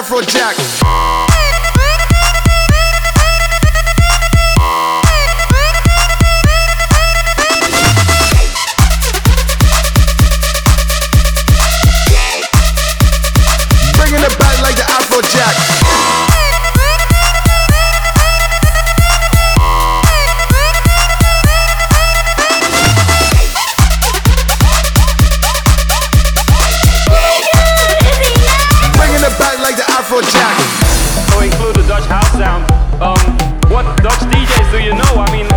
Afrojack. Michael Jackson. So include the Dutch house sound. Um, what Dutch DJs do you know? I mean,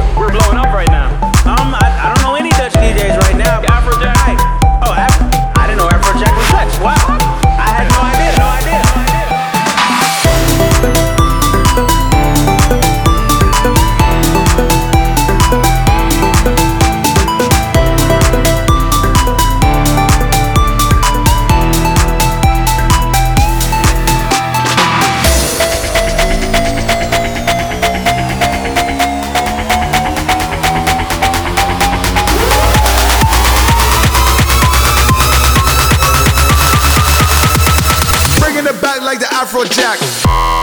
Afrojack.